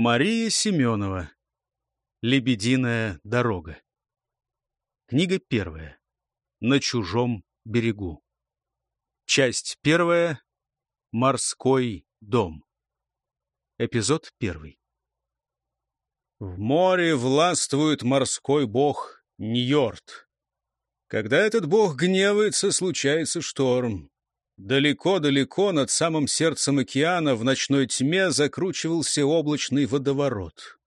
Мария Семенова. Лебединая дорога. Книга первая. На чужом берегу. Часть первая. Морской дом. Эпизод первый. В море властвует морской бог Ньорд. Когда этот бог гневается, случается шторм. Далеко-далеко над самым сердцем океана в ночной тьме закручивался облачный водоворот.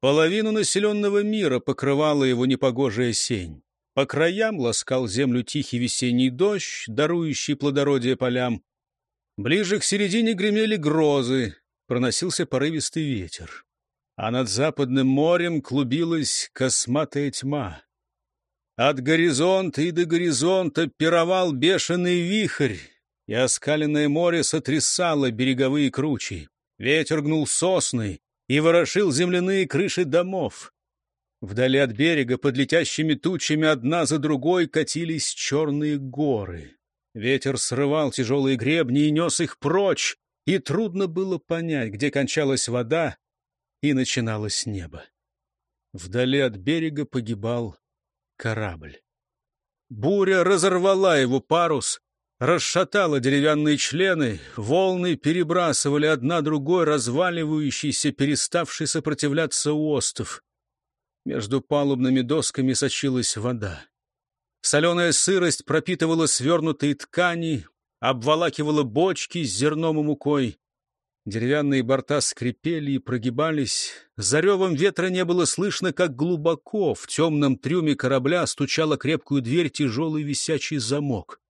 Половину населенного мира покрывала его непогожая сень. По краям ласкал землю тихий весенний дождь, дарующий плодородие полям. Ближе к середине гремели грозы, проносился порывистый ветер. А над западным морем клубилась косматая тьма. От горизонта и до горизонта пировал бешеный вихрь, и оскаленное море сотрясало береговые кручи. Ветер гнул сосны и ворошил земляные крыши домов. Вдали от берега под летящими тучами одна за другой катились черные горы. Ветер срывал тяжелые гребни и нес их прочь, и трудно было понять, где кончалась вода и начиналось небо. Вдали от берега погибал корабль. Буря разорвала его парус, расшатала деревянные члены, волны перебрасывали одна другой разваливающийся, переставший сопротивляться остов. Между палубными досками сочилась вода. Соленая сырость пропитывала свернутые ткани, обволакивала бочки с зерном и мукой. Деревянные борта скрипели и прогибались. За ревом ветра не было слышно, как глубоко в темном трюме корабля стучала крепкую дверь тяжелый висячий замок.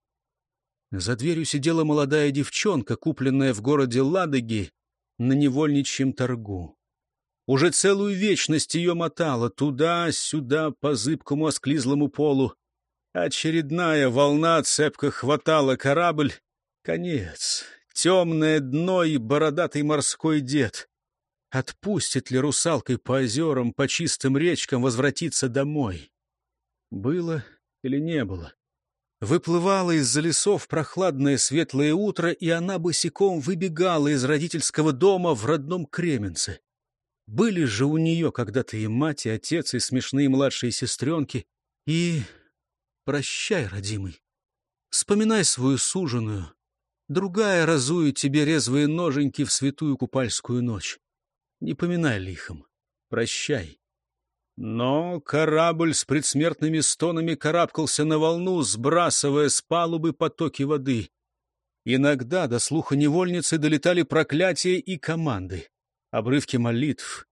За дверью сидела молодая девчонка, купленная в городе Ладоги на невольничьем торгу. Уже целую вечность ее мотало туда-сюда по зыбкому осклизлому полу. Очередная волна цепко хватала корабль. Конец. Темное дно и бородатый морской дед. Отпустит ли русалкой по озерам, по чистым речкам возвратиться домой? Было или не было? Выплывало из-за лесов прохладное светлое утро, и она босиком выбегала из родительского дома в родном Кременце. Были же у нее когда-то и мать, и отец, и смешные младшие сестренки. И прощай, родимый. Вспоминай свою суженую. Другая разует тебе резвые ноженьки в святую купальскую ночь. Не поминай лихом. Прощай. Но корабль с предсмертными стонами карабкался на волну, сбрасывая с палубы потоки воды. Иногда до слуха невольницы долетали проклятия и команды, обрывки молитв.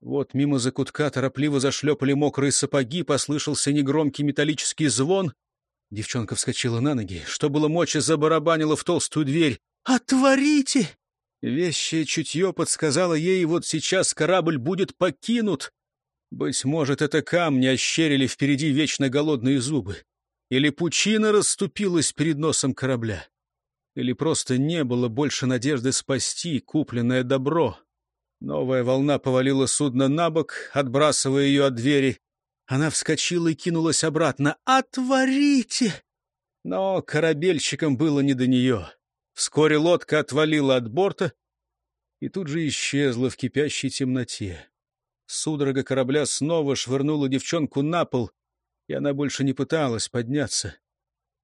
Вот мимо закутка торопливо зашлепали мокрые сапоги, послышался негромкий металлический звон. Девчонка вскочила на ноги, что было мочи, забарабанила в толстую дверь. «Отворите!» Вещее чутье подсказало ей, вот сейчас корабль будет покинут. Быть может, это камни ощерили впереди вечно голодные зубы. Или пучина расступилась перед носом корабля. Или просто не было больше надежды спасти купленное добро. Новая волна повалила судно на бок, отбрасывая ее от двери. Она вскочила и кинулась обратно. «Отворите!» Но корабельщикам было не до нее. Вскоре лодка отвалила от борта и тут же исчезла в кипящей темноте. Судорога корабля снова швырнула девчонку на пол, и она больше не пыталась подняться.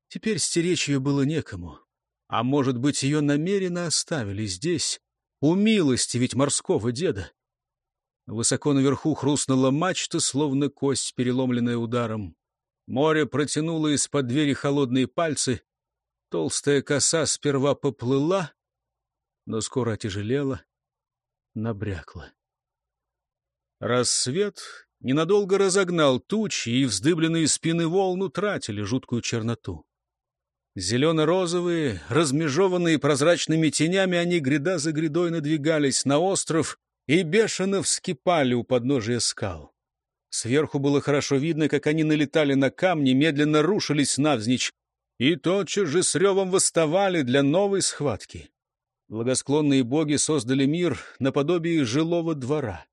Теперь стеречь ее было некому. А может быть, ее намеренно оставили здесь, у милости ведь морского деда. Высоко наверху хрустнула мачта, словно кость, переломленная ударом. Море протянуло из-под двери холодные пальцы. Толстая коса сперва поплыла, но скоро отяжелела, набрякла. Рассвет ненадолго разогнал тучи, и вздыбленные спины волн утратили жуткую черноту. Зелено-розовые, размежеванные прозрачными тенями, они гряда за грядой надвигались на остров и бешено вскипали у подножия скал. Сверху было хорошо видно, как они налетали на камни, медленно рушились навзничь, и тотчас же с ревом восставали для новой схватки. Благосклонные боги создали мир наподобие жилого двора.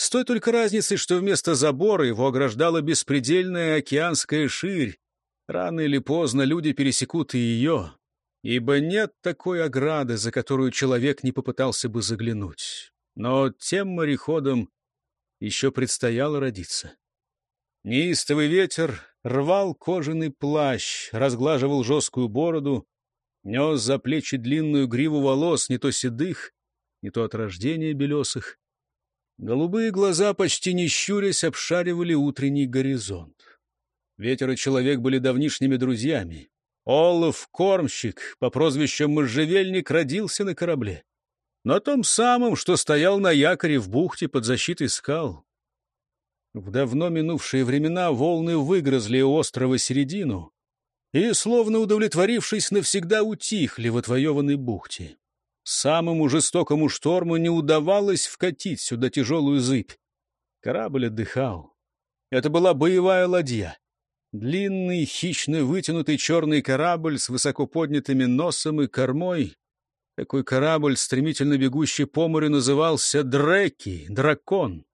С той только разницей, что вместо забора его ограждала беспредельная океанская ширь. Рано или поздно люди пересекут и ее, ибо нет такой ограды, за которую человек не попытался бы заглянуть. Но тем мореходам еще предстояло родиться. Неистовый ветер рвал кожаный плащ, разглаживал жесткую бороду, нес за плечи длинную гриву волос, не то седых, не то от рождения белесых. Голубые глаза, почти не щурясь, обшаривали утренний горизонт. Ветер и человек были давнишними друзьями. Олаф Кормщик по прозвищу Можжевельник родился на корабле. На том самом, что стоял на якоре в бухте под защитой скал. В давно минувшие времена волны выгрызли острова середину и, словно удовлетворившись, навсегда утихли в отвоеванной бухте. Самому жестокому шторму не удавалось вкатить сюда тяжелую зыбь. Корабль отдыхал. Это была боевая ладья. Длинный, хищно вытянутый черный корабль с высоко поднятыми носом и кормой. Такой корабль, стремительно бегущий по морю, назывался Дреки, дракон.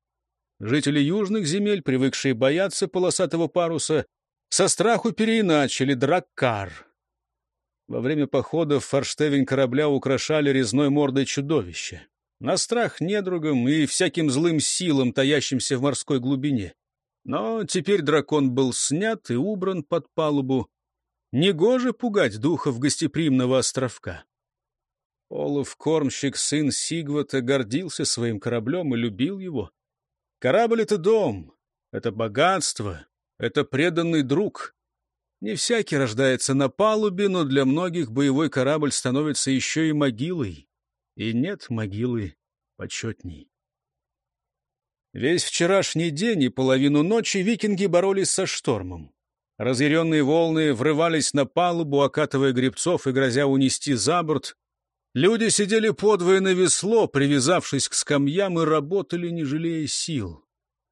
Жители южных земель, привыкшие бояться полосатого паруса, со страху переиначили драккар. Во время походов форштевень корабля украшали резной мордой чудовища. На страх недругам и всяким злым силам, таящимся в морской глубине. Но теперь дракон был снят и убран под палубу. Негоже пугать духов гостеприимного островка. Олаф Кормщик, сын Сигвата, гордился своим кораблем и любил его. Корабль — это дом, это богатство, это преданный друг. Не всякий рождается на палубе, но для многих боевой корабль становится еще и могилой. И нет могилы почетней. Весь вчерашний день и половину ночи викинги боролись со штормом. Разъяренные волны врывались на палубу, окатывая гребцов и грозя унести за борт. Люди сидели подвое на весло, привязавшись к скамьям, и работали, не жалея сил.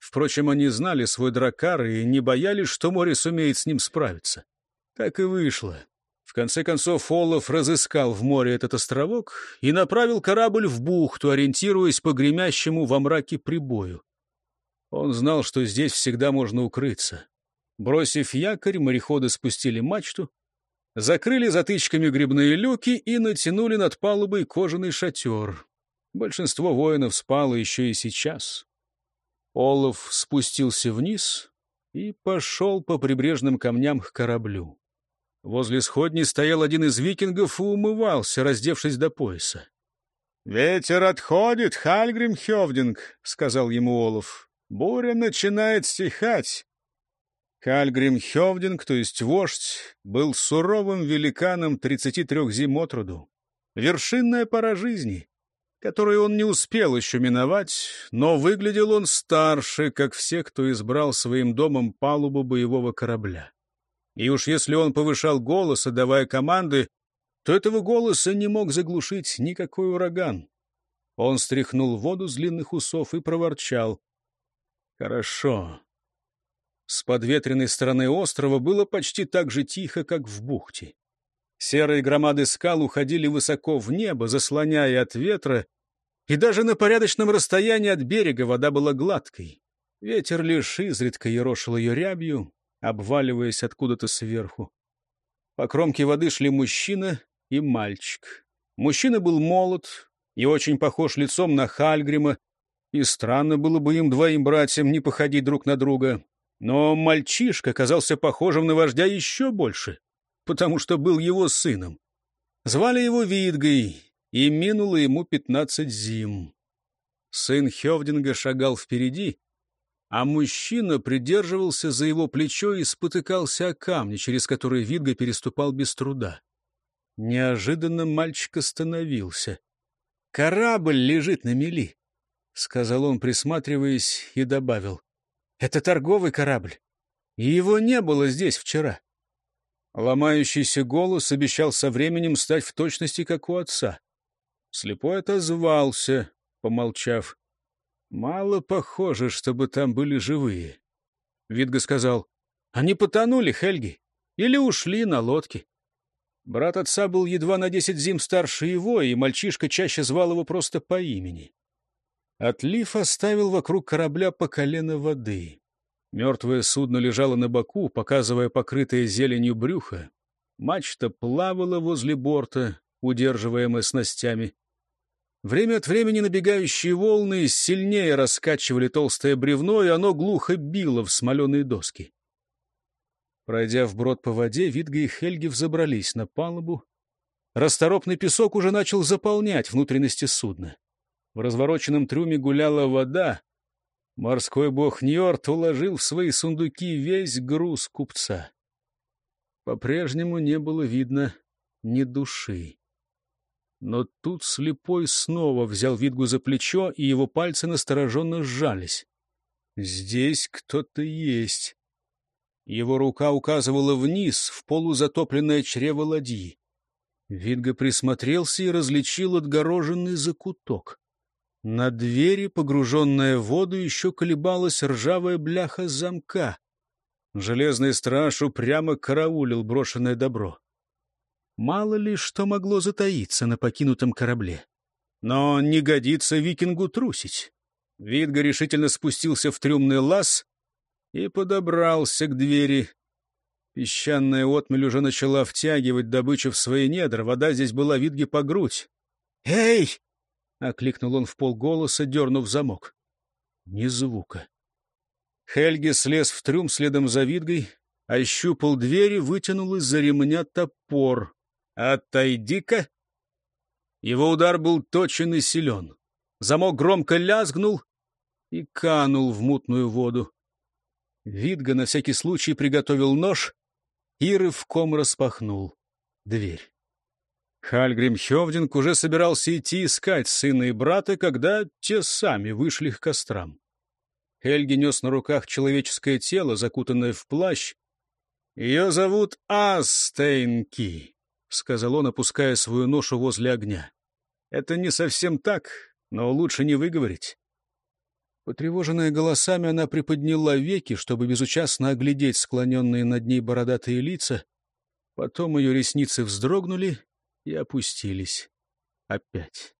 Впрочем, они знали свой дракар и не боялись, что море сумеет с ним справиться. Так и вышло. В конце концов, Олаф разыскал в море этот островок и направил корабль в бухту, ориентируясь по гремящему во мраке прибою. Он знал, что здесь всегда можно укрыться. Бросив якорь, мореходы спустили мачту, закрыли затычками грибные люки и натянули над палубой кожаный шатер. Большинство воинов спало еще и сейчас. Олаф спустился вниз и пошел по прибрежным камням к кораблю. Возле сходни стоял один из викингов и умывался, раздевшись до пояса. — Ветер отходит, Хальгрим Хевдинг, — сказал ему Олаф. Буря начинает стихать. Хальгрим Хевдинг, то есть вождь, был суровым великаном 33 зим от роду. Вершинная пора жизни, которую он не успел еще миновать, но выглядел он старше, как все, кто избрал своим домом палубу боевого корабля. И уж если он повышал голос, давая команды, то этого голоса не мог заглушить никакой ураган. Он стряхнул воду с длинных усов и проворчал. Хорошо. С подветренной стороны острова было почти так же тихо, как в бухте. Серые громады скал уходили высоко в небо, заслоняя от ветра, и даже на порядочном расстоянии от берега вода была гладкой. Ветер лишь изредка ерошил ее рябью, обваливаясь откуда-то сверху. По кромке воды шли мужчина и мальчик. Мужчина был молод и очень похож лицом на Хальгрима, и странно было бы им двоим братьям не походить друг на друга. Но мальчишка казался похожим на вождя еще больше, потому что был его сыном. Звали его Видгой, и минуло ему пятнадцать зим. Сын Хевдинга шагал впереди, а мужчина придерживался за его плечо и спотыкался о камни, через которые Видга переступал без труда. Неожиданно мальчик остановился. Корабль лежит на мели. — сказал он, присматриваясь, и добавил. — Это торговый корабль, и его не было здесь вчера. Ломающийся голос обещал со временем стать в точности, как у отца. Слепой отозвался, помолчав. — Мало похоже, чтобы там были живые. Видга сказал. — Они потонули, Хельги, или ушли на лодке. Брат отца был едва на десять зим старше его, и мальчишка чаще звал его просто по имени. Отлив оставил вокруг корабля по колено воды. Мертвое судно лежало на боку, показывая покрытое зеленью брюхо. Мачта плавала возле борта, удерживаемая снастями. Время от времени набегающие волны сильнее раскачивали толстое бревно, и оно глухо било в смоленые доски. Пройдя вброд по воде, Витга и Хельги взобрались на палубу. Расторопный песок уже начал заполнять внутренности судна. В развороченном трюме гуляла вода. Морской бог Ньорт уложил в свои сундуки весь груз купца. По-прежнему не было видно ни души. Но тут слепой снова взял Витгу за плечо, и его пальцы настороженно сжались. «Здесь кто-то есть». Его рука указывала вниз, в полузатопленное чрево ладьи. Видга присмотрелся и различил отгороженный закуток. На двери, погруженная в воду, еще колебалась ржавая бляха замка. Железный страж упрямо караулил брошенное добро. Мало ли что могло затаиться на покинутом корабле. Но не годится викингу трусить. Видга решительно спустился в трюмный лаз и подобрался к двери. Песчаная отмель уже начала втягивать добычу в свои недра. Вода здесь была Видге по грудь. «Эй!» — окликнул он в полголоса, дернув замок. Ни звука. Хельги слез в трюм следом за Видгой, ощупал двери, вытянул из-за ремня топор. «Отойди-ка!» Его удар был точен и силен. Замок громко лязгнул и канул в мутную воду. Видга на всякий случай приготовил нож и рывком распахнул дверь. Хальгрим Хевдинг уже собирался идти искать сына и брата, когда те сами вышли к кострам. Хельги нес на руках человеческое тело, закутанное в плащ. «Ее зовут Астейнки», — сказал он, опуская свою ношу возле огня. «Это не совсем так, но лучше не выговорить. Потревоженная голосами, она приподняла веки, чтобы безучастно оглядеть склоненные над ней бородатые лица. Потом ее ресницы вздрогнули и опустились опять.